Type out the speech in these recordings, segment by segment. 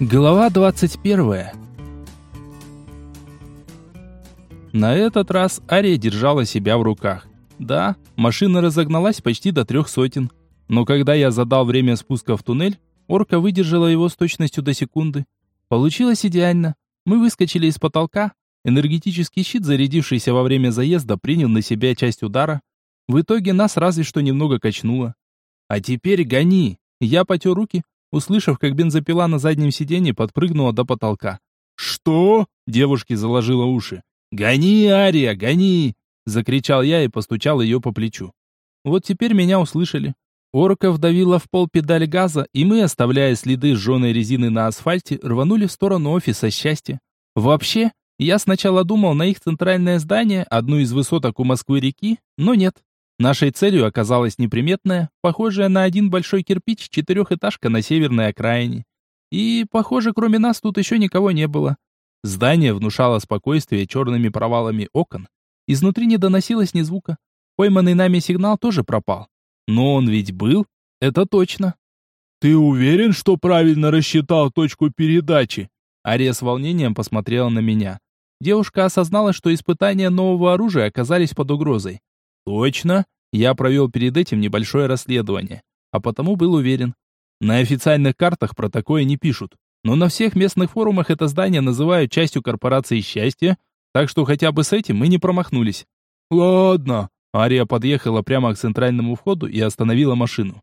Глава 21. На этот раз Ария держала себя в руках. Да, машина разогналась почти до трех сотен. Но когда я задал время спуска в туннель, орка выдержала его с точностью до секунды. Получилось идеально. Мы выскочили из потолка. Энергетический щит, зарядившийся во время заезда, принял на себя часть удара. В итоге нас разве что немного качнуло. А теперь гони. Я потер руки, услышав, как бензопила на заднем сиденье подпрыгнула до потолка. «Что?» — девушке заложила уши. «Гони, Ария, гони!» — закричал я и постучал ее по плечу. Вот теперь меня услышали. Орка вдавила в пол педаль газа, и мы, оставляя следы сжженной резины на асфальте, рванули в сторону офиса счастья. Вообще, я сначала думал на их центральное здание, одну из высоток у Москвы-реки, но нет. Нашей целью оказалась неприметная, похожая на один большой кирпич четырехэтажка на северной окраине. И, похоже, кроме нас тут еще никого не было. Здание внушало спокойствие черными провалами окон. Изнутри не доносилось ни звука. Пойманный нами сигнал тоже пропал. Но он ведь был, это точно. «Ты уверен, что правильно рассчитал точку передачи?» Ария с волнением посмотрела на меня. Девушка осознала, что испытания нового оружия оказались под угрозой. Точно. Я провел перед этим небольшое расследование, а потому был уверен. На официальных картах про такое не пишут, но на всех местных форумах это здание называют частью корпорации счастья, так что хотя бы с этим мы не промахнулись. Ладно. Ария подъехала прямо к центральному входу и остановила машину.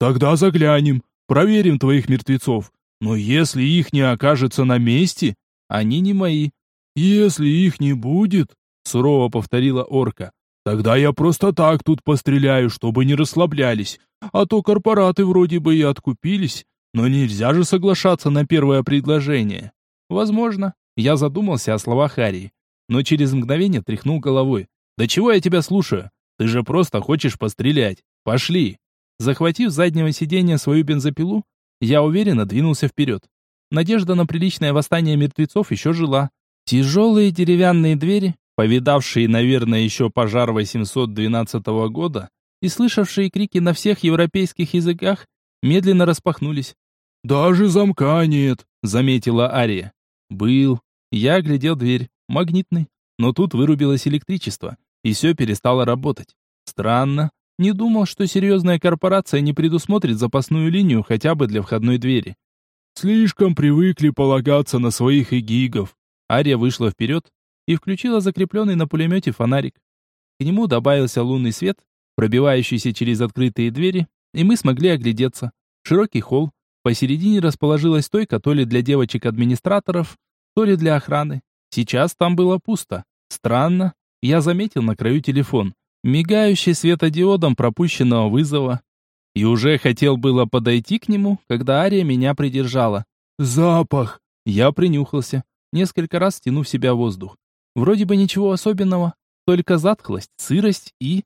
Тогда заглянем, проверим твоих мертвецов. Но если их не окажется на месте, они не мои. Если их не будет, сурово повторила орка, Тогда я просто так тут постреляю, чтобы не расслаблялись. А то корпораты вроде бы и откупились, но нельзя же соглашаться на первое предложение. Возможно. Я задумался о словах Арии, но через мгновение тряхнул головой. Да чего я тебя слушаю? Ты же просто хочешь пострелять. Пошли. Захватив с заднего сиденья свою бензопилу, я уверенно двинулся вперед. Надежда на приличное восстание мертвецов еще жила. Тяжелые деревянные двери, повидавшие, наверное, еще пожар 812 года и слышавшие крики на всех европейских языках, медленно распахнулись. «Даже замка нет», — заметила Ария. «Был». Я глядел дверь, магнитный, но тут вырубилось электричество, и все перестало работать. Странно. Не думал, что серьезная корпорация не предусмотрит запасную линию хотя бы для входной двери. «Слишком привыкли полагаться на своих эгигов». Ария вышла вперед, и включила закрепленный на пулемете фонарик. К нему добавился лунный свет, пробивающийся через открытые двери, и мы смогли оглядеться. Широкий холл, посередине расположилась стойка то ли для девочек-администраторов, то ли для охраны. Сейчас там было пусто. Странно. Я заметил на краю телефон, мигающий светодиодом пропущенного вызова. И уже хотел было подойти к нему, когда Ария меня придержала. «Запах!» Я принюхался, несколько раз стянув себя воздух. Вроде бы ничего особенного, только затхлость, сырость и...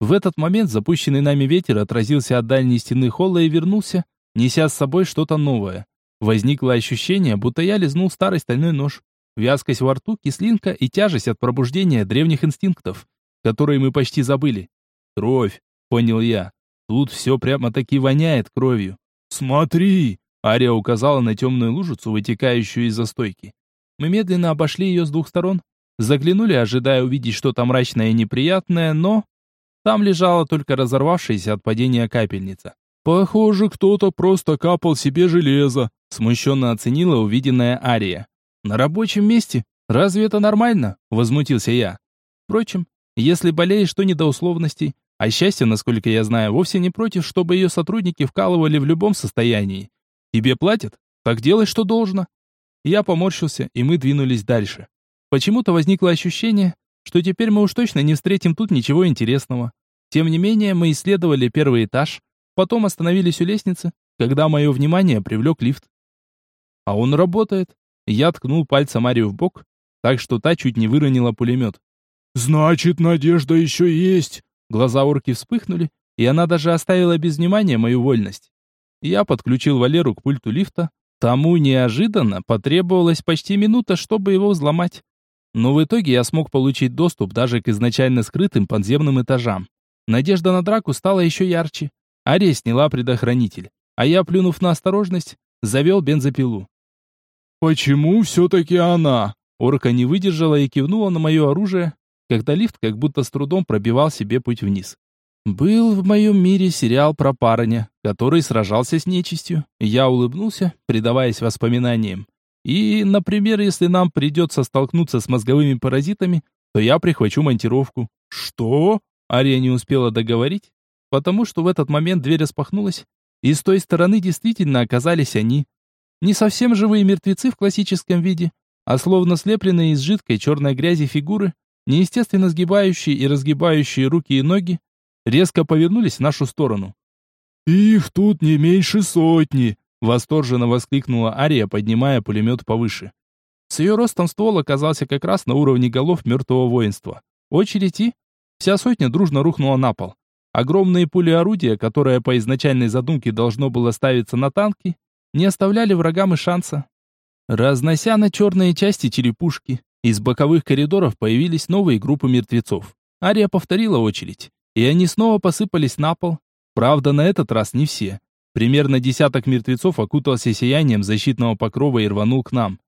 В этот момент запущенный нами ветер отразился от дальней стены холла и вернулся, неся с собой что-то новое. Возникло ощущение, будто я лизнул старый стальной нож. Вязкость во рту, кислинка и тяжесть от пробуждения древних инстинктов, которые мы почти забыли. Кровь, понял я. Тут все прямо-таки воняет кровью. «Смотри!» Ария указала на темную лужицу, вытекающую из застойки. Мы медленно обошли ее с двух сторон, Заглянули, ожидая увидеть что-то мрачное и неприятное, но... Там лежала только разорвавшаяся от падения капельница. «Похоже, кто-то просто капал себе железо», смущенно оценила увиденная Ария. «На рабочем месте? Разве это нормально?» Возмутился я. Впрочем, если болеешь, то не до условностей. А счастье, насколько я знаю, вовсе не против, чтобы ее сотрудники вкалывали в любом состоянии. Тебе платят? Так делай, что должно. Я поморщился, и мы двинулись дальше. Почему-то возникло ощущение, что теперь мы уж точно не встретим тут ничего интересного. Тем не менее, мы исследовали первый этаж, потом остановились у лестницы, когда мое внимание привлек лифт. А он работает. Я ткнул пальцем Марию в бок, так что та чуть не выронила пулемет. «Значит, надежда еще есть!» Глаза орки вспыхнули, и она даже оставила без внимания мою вольность. Я подключил Валеру к пульту лифта. Тому неожиданно потребовалась почти минута, чтобы его взломать. Но в итоге я смог получить доступ даже к изначально скрытым подземным этажам. Надежда на драку стала еще ярче. Ария сняла предохранитель, а я, плюнув на осторожность, завел бензопилу. Почему все-таки она? Орка не выдержала и кивнула на мое оружие, когда лифт как будто с трудом пробивал себе путь вниз. Был в моем мире сериал про парня, который сражался с нечистью. Я улыбнулся, предаваясь воспоминаниям. И, например, если нам придется столкнуться с мозговыми паразитами, то я прихвачу монтировку. Что? Ария не успела договорить, потому что в этот момент дверь распахнулась, и с той стороны действительно оказались они. Не совсем живые мертвецы в классическом виде, а словно слепленные из жидкой черной грязи фигуры, неестественно сгибающие и разгибающие руки и ноги, резко повернулись в нашу сторону. «Их тут не меньше сотни!» — восторженно воскликнула Ария, поднимая пулемет повыше. С ее ростом ствол оказался как раз на уровне голов мертвого воинства. Очередь и... Вся сотня дружно рухнула на пол. Огромные пули орудия, которое по изначальной задумке должно было ставиться на танки, не оставляли врагам и шанса. Разнося на черные части черепушки, из боковых коридоров появились новые группы мертвецов. Ария повторила очередь, и они снова посыпались на пол. Правда, на этот раз не все. Примерно десяток мертвецов окутался сиянием защитного покрова и рванул к нам.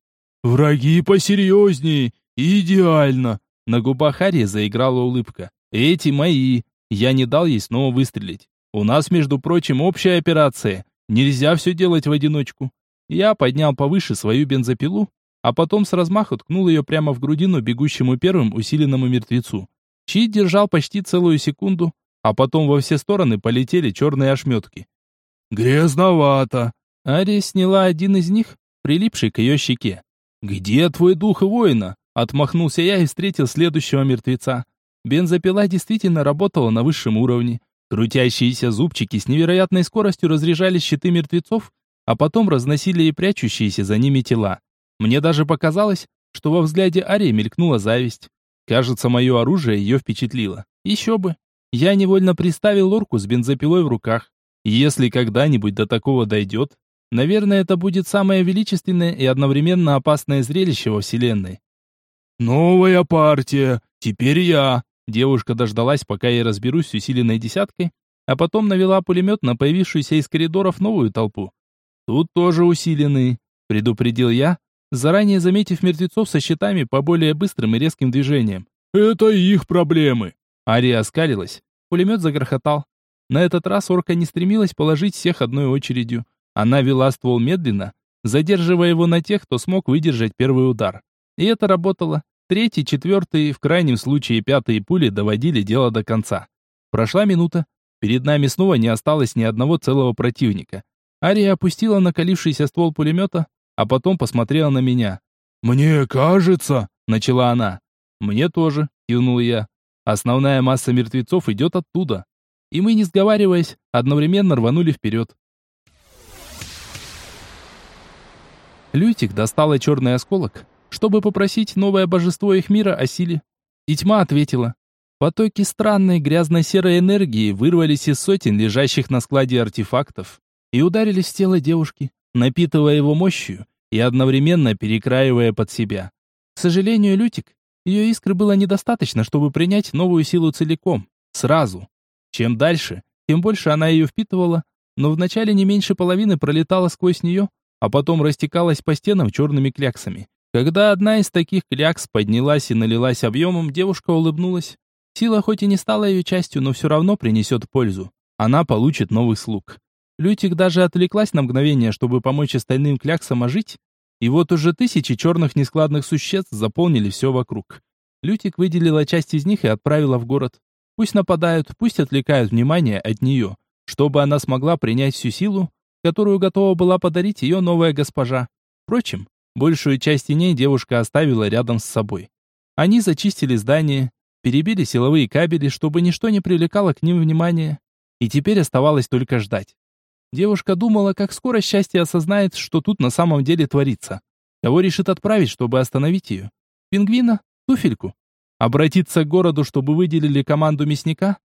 «Враги посерьезнее! Идеально!» На губах Арии заиграла улыбка. «Эти мои!» Я не дал ей снова выстрелить. «У нас, между прочим, общая операция. Нельзя все делать в одиночку». Я поднял повыше свою бензопилу, а потом с размаху ткнул ее прямо в грудину бегущему первым усиленному мертвецу. Щит держал почти целую секунду, а потом во все стороны полетели черные ошметки. «Грязновато!» Ария сняла один из них, прилипший к ее щеке. «Где твой дух воина?» Отмахнулся я и встретил следующего мертвеца. Бензопила действительно работала на высшем уровне. Крутящиеся зубчики с невероятной скоростью разряжали щиты мертвецов, а потом разносили и прячущиеся за ними тела. Мне даже показалось, что во взгляде Арии мелькнула зависть. Кажется, мое оружие ее впечатлило. Еще бы. Я невольно представил лорку с бензопилой в руках. Если когда-нибудь до такого дойдет, наверное, это будет самое величественное и одновременно опасное зрелище во Вселенной. «Новая партия! Теперь я!» Девушка дождалась, пока я разберусь с усиленной десяткой, а потом навела пулемет на появившуюся из коридоров новую толпу. «Тут тоже усиленные», — предупредил я, заранее заметив мертвецов со щитами по более быстрым и резким движениям. «Это их проблемы!» Ария оскалилась. Пулемет загрохотал. На этот раз орка не стремилась положить всех одной очередью. Она вела ствол медленно, задерживая его на тех, кто смог выдержать первый удар. И это работало. Третий, четвертый, в крайнем случае пятые пули доводили дело до конца. Прошла минута. Перед нами снова не осталось ни одного целого противника. Ария опустила накалившийся ствол пулемета, а потом посмотрела на меня. «Мне кажется...» — начала она. «Мне тоже», — кивнул я. «Основная масса мертвецов идет оттуда». И мы, не сговариваясь, одновременно рванули вперед. Лютик достала черный осколок, чтобы попросить новое божество их мира о силе. И тьма ответила. Потоки странной грязно-серой энергии вырвались из сотен лежащих на складе артефактов и ударились в тело девушки напитывая его мощью и одновременно перекраивая под себя. К сожалению, Лютик, ее искры было недостаточно, чтобы принять новую силу целиком, сразу. Чем дальше, тем больше она ее впитывала, но вначале не меньше половины пролетала сквозь нее, а потом растекалась по стенам черными кляксами. Когда одна из таких клякс поднялась и налилась объемом, девушка улыбнулась. Сила хоть и не стала ее частью, но все равно принесет пользу. Она получит новых слуг. Лютик даже отвлеклась на мгновение, чтобы помочь остальным кляксам ожить, и вот уже тысячи черных нескладных существ заполнили все вокруг. Лютик выделила часть из них и отправила в город. Пусть нападают, пусть отвлекают внимание от нее, чтобы она смогла принять всю силу, которую готова была подарить ее новая госпожа. Впрочем, большую часть теней девушка оставила рядом с собой. Они зачистили здание, перебили силовые кабели, чтобы ничто не привлекало к ним внимания, и теперь оставалось только ждать. Девушка думала, как скоро счастье осознает, что тут на самом деле творится. Кого решит отправить, чтобы остановить ее? Пингвина? Туфельку? Обратиться к городу, чтобы выделили команду мясника?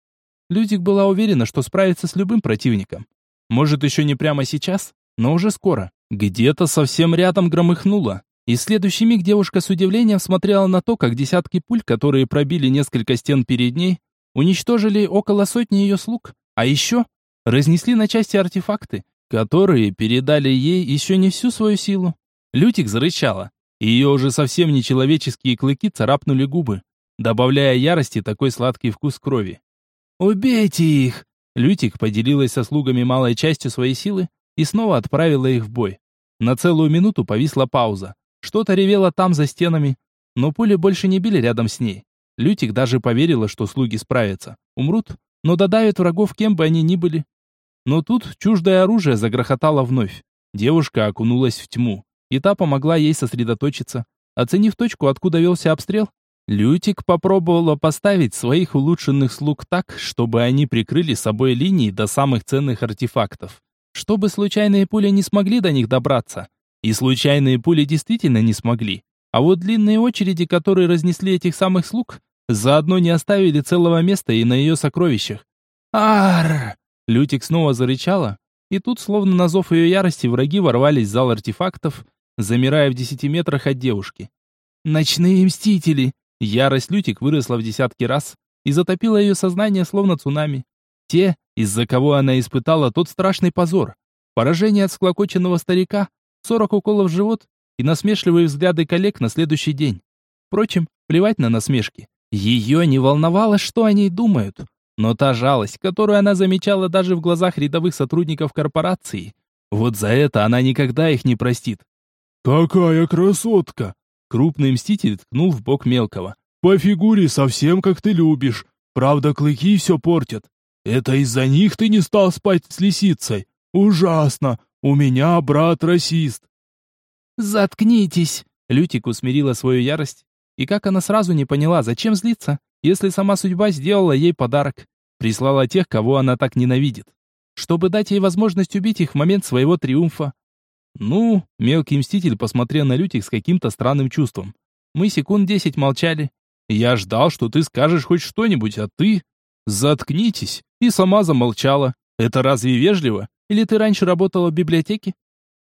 Людик была уверена, что справится с любым противником. Может, еще не прямо сейчас, но уже скоро. Где-то совсем рядом громыхнуло. И следующий миг девушка с удивлением смотрела на то, как десятки пуль, которые пробили несколько стен перед ней, уничтожили около сотни ее слуг. А еще разнесли на части артефакты, которые передали ей еще не всю свою силу. Лютик зарычала, и ее уже совсем нечеловеческие клыки царапнули губы, добавляя ярости такой сладкий вкус крови. «Убейте их!» Лютик поделилась со слугами малой частью своей силы и снова отправила их в бой. На целую минуту повисла пауза. Что-то ревело там за стенами, но пули больше не били рядом с ней. Лютик даже поверила, что слуги справятся. Умрут, но додавят врагов, кем бы они ни были. Но тут чуждое оружие загрохотало вновь. Девушка окунулась в тьму, и та помогла ей сосредоточиться. Оценив точку, откуда велся обстрел, Лютик попробовала поставить своих улучшенных слуг так, чтобы они прикрыли собой линии до самых ценных артефактов. Чтобы случайные пули не смогли до них добраться. И случайные пули действительно не смогли. А вот длинные очереди, которые разнесли этих самых слуг, заодно не оставили целого места и на ее сокровищах. Ар! Лютик снова зарычала, и тут, словно на зов ее ярости, враги ворвались в зал артефактов, замирая в десяти метрах от девушки. «Ночные мстители!» Ярость Лютик выросла в десятки раз и затопила ее сознание, словно цунами. Те, из-за кого она испытала тот страшный позор. Поражение от склокоченного старика, сорок уколов в живот и насмешливые взгляды коллег на следующий день. Впрочем, плевать на насмешки. Ее не волновало, что о ней думают. Но та жалость, которую она замечала даже в глазах рядовых сотрудников корпорации, вот за это она никогда их не простит. «Какая красотка!» Крупный мститель ткнул в бок мелкого. «По фигуре совсем как ты любишь. Правда, клыки все портят. Это из-за них ты не стал спать с лисицей? Ужасно! У меня брат расист!» «Заткнитесь!» Лютик усмирила свою ярость. И как она сразу не поняла, зачем злиться, если сама судьба сделала ей подарок, прислала тех, кого она так ненавидит, чтобы дать ей возможность убить их в момент своего триумфа. Ну, мелкий мститель посмотрел на Лютик с каким-то странным чувством. Мы секунд десять молчали. Я ждал, что ты скажешь хоть что-нибудь, а ты... Заткнитесь. И сама замолчала. Это разве вежливо? Или ты раньше работала в библиотеке?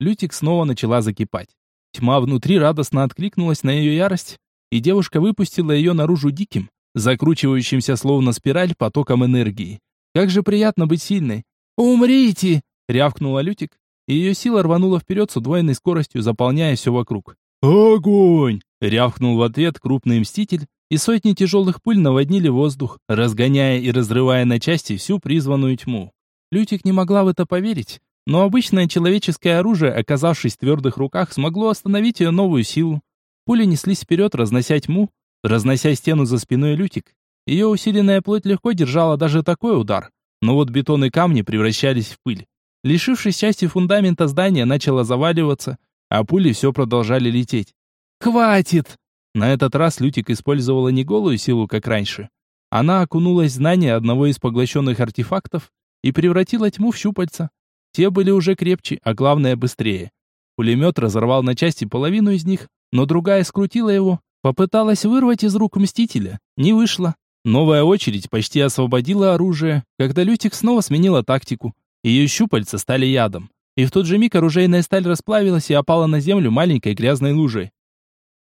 Лютик снова начала закипать. Тьма внутри радостно откликнулась на ее ярость, и девушка выпустила ее наружу диким, закручивающимся словно спираль потоком энергии. Как же приятно быть сильной. «Умрите!» — рявкнула Лютик, и ее сила рванула вперед с удвоенной скоростью, заполняя все вокруг. «Огонь!» — рявкнул в ответ крупный мститель, и сотни тяжелых пуль наводнили воздух, разгоняя и разрывая на части всю призванную тьму. Лютик не могла в это поверить, но обычное человеческое оружие, оказавшись в твердых руках, смогло остановить ее новую силу. Пули неслись вперед, разнося тьму, разнося стену за спиной Лютик. Ее усиленная плоть легко держала даже такой удар, но вот бетон и камни превращались в пыль. Лишившись части фундамента здания начало заваливаться, а пули все продолжали лететь. «Хватит!» На этот раз Лютик использовала не голую силу, как раньше. Она окунулась в знание одного из поглощенных артефактов и превратила тьму в щупальца. Те были уже крепче, а главное быстрее. Пулемет разорвал на части половину из них, но другая скрутила его, попыталась вырвать из рук Мстителя. Не вышло. Новая очередь почти освободила оружие, когда Лютик снова сменила тактику. Ее щупальца стали ядом. И в тот же миг оружейная сталь расплавилась и опала на землю маленькой грязной лужей.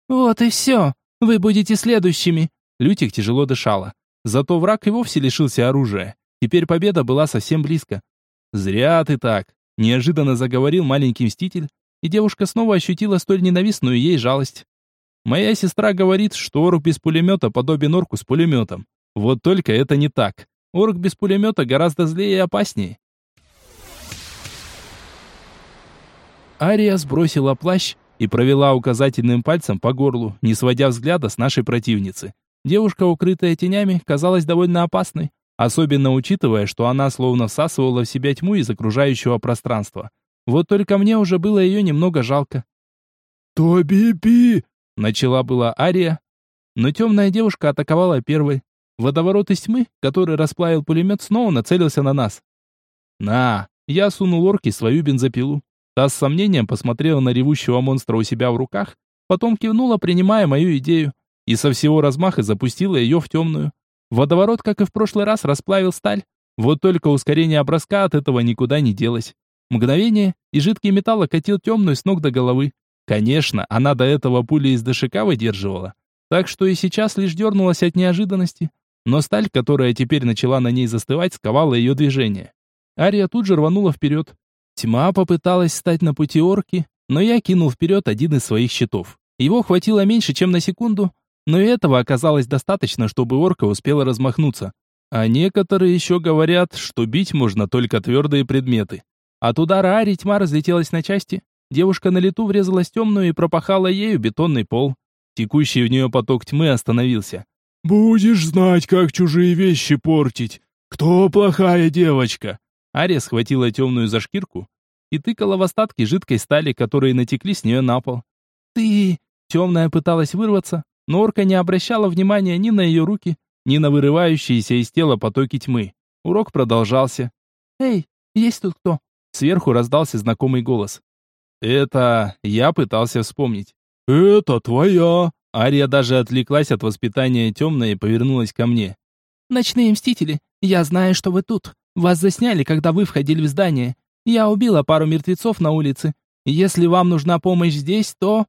«Вот и все. Вы будете следующими». Лютик тяжело дышала. Зато враг и вовсе лишился оружия. Теперь победа была совсем близко. «Зря ты так», — неожиданно заговорил маленький мститель, и девушка снова ощутила столь ненавистную ей жалость. «Моя сестра говорит, что орк без пулемета подобен орку с пулеметом. Вот только это не так. Орк без пулемета гораздо злее и опаснее. Ария сбросила плащ и провела указательным пальцем по горлу, не сводя взгляда с нашей противницы. Девушка, укрытая тенями, казалась довольно опасной, особенно учитывая, что она словно всасывала в себя тьму из окружающего пространства. Вот только мне уже было ее немного жалко. «Тоби-пи!» — начала была Ария, но темная девушка атаковала первой. Водоворот из тьмы, который расплавил пулемет, снова нацелился на нас. «На!» — я сунул орки свою бензопилу. Та с сомнением посмотрела на ревущего монстра у себя в руках, потом кивнула, принимая мою идею, и со всего размаха запустила ее в темную. Водоворот, как и в прошлый раз, расплавил сталь, вот только ускорение образка от этого никуда не делось. Мгновение, и жидкий металл окатил темную с ног до головы. Конечно, она до этого пули из ДШК выдерживала, так что и сейчас лишь дернулась от неожиданности, но сталь, которая теперь начала на ней застывать, сковала ее движение. Ария тут же рванула вперед, Тьма попыталась стать на пути орки, но я кинул вперед один из своих щитов. Его хватило меньше, чем на секунду, но этого оказалось достаточно, чтобы орка успела размахнуться. А некоторые еще говорят, что бить можно только твердые предметы. От удара Ари тьма разлетелась на части. Девушка на лету врезалась в темную и пропахала ею бетонный пол. Текущий в нее поток тьмы остановился. «Будешь знать, как чужие вещи портить. Кто плохая девочка?» Ария схватила темную за шкирку и тыкала в остатки жидкой стали, которые натекли с нее на пол. «Ты...» Темная пыталась вырваться, но орка не обращала внимания ни на ее руки, ни на вырывающиеся из тела потоки тьмы. Урок продолжался. «Эй, есть тут кто?» Сверху раздался знакомый голос. «Это...» Я пытался вспомнить. «Это твоя!» Ария даже отвлеклась от воспитания темной и повернулась ко мне. «Ночные мстители, я знаю, что вы тут. Вас засняли, когда вы входили в здание. Я убила пару мертвецов на улице. Если вам нужна помощь здесь, то...»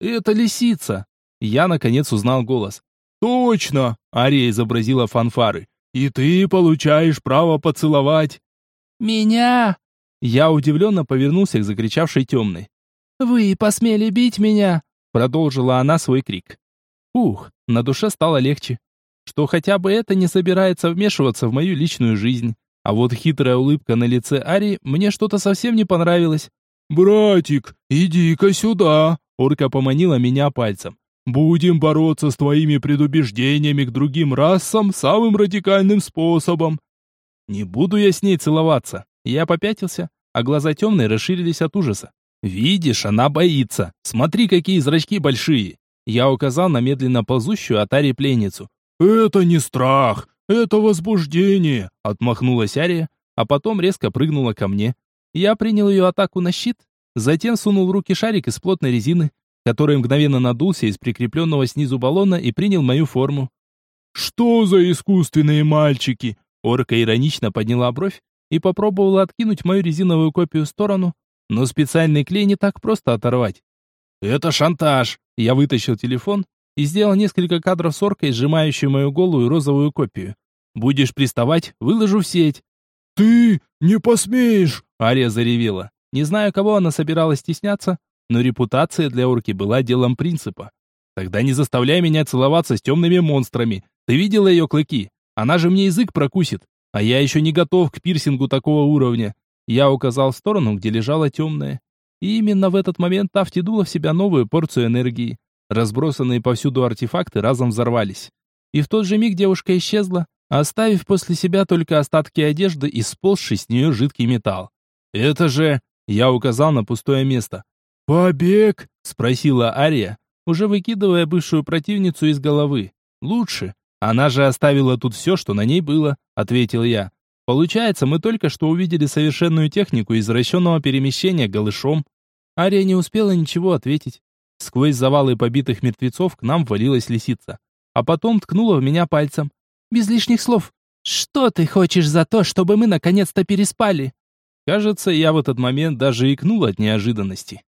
«Это лисица!» Я, наконец, узнал голос. «Точно!» — Ария изобразила фанфары. «И ты получаешь право поцеловать!» «Меня!» Я удивленно повернулся к закричавшей темной. «Вы посмели бить меня!» Продолжила она свой крик. Ух, на душе стало легче. Что хотя бы это не собирается вмешиваться в мою личную жизнь. А вот хитрая улыбка на лице Ари мне что-то совсем не понравилось. «Братик, иди-ка сюда!» Орка поманила меня пальцем. Будем бороться с твоими предубеждениями к другим расам самым радикальным способом. Не буду я с ней целоваться. Я попятился, а глаза темные расширились от ужаса. Видишь, она боится. Смотри, какие зрачки большие. Я указал на медленно ползущую от Ари пленницу. Это не страх, это возбуждение, отмахнулась Ария, а потом резко прыгнула ко мне. Я принял ее атаку на щит, затем сунул в руки шарик из плотной резины, который мгновенно надулся из прикрепленного снизу баллона и принял мою форму. «Что за искусственные мальчики?» Орка иронично подняла бровь и попробовала откинуть мою резиновую копию в сторону, но специальный клей не так просто оторвать. «Это шантаж!» Я вытащил телефон и сделал несколько кадров с оркой, сжимающей мою голую розовую копию. «Будешь приставать, выложу в сеть». «Ты не посмеешь!» Ария заревела. Не знаю, кого она собиралась стесняться, но репутация для орки была делом принципа. Тогда не заставляй меня целоваться с темными монстрами. Ты видела ее клыки? Она же мне язык прокусит. А я еще не готов к пирсингу такого уровня. Я указал в сторону, где лежала темная. И именно в этот момент та втянула в себя новую порцию энергии. Разбросанные повсюду артефакты разом взорвались. И в тот же миг девушка исчезла, оставив после себя только остатки одежды и сползший с нее жидкий металл. «Это же...» Я указал на пустое место. «Побег?» — спросила Ария, уже выкидывая бывшую противницу из головы. «Лучше. Она же оставила тут все, что на ней было», — ответил я. «Получается, мы только что увидели совершенную технику извращенного перемещения голышом». Ария не успела ничего ответить. Сквозь завалы побитых мертвецов к нам валилась лисица. А потом ткнула в меня пальцем. «Без лишних слов. Что ты хочешь за то, чтобы мы наконец-то переспали?» Кажется, я в этот момент даже икнул от неожиданности.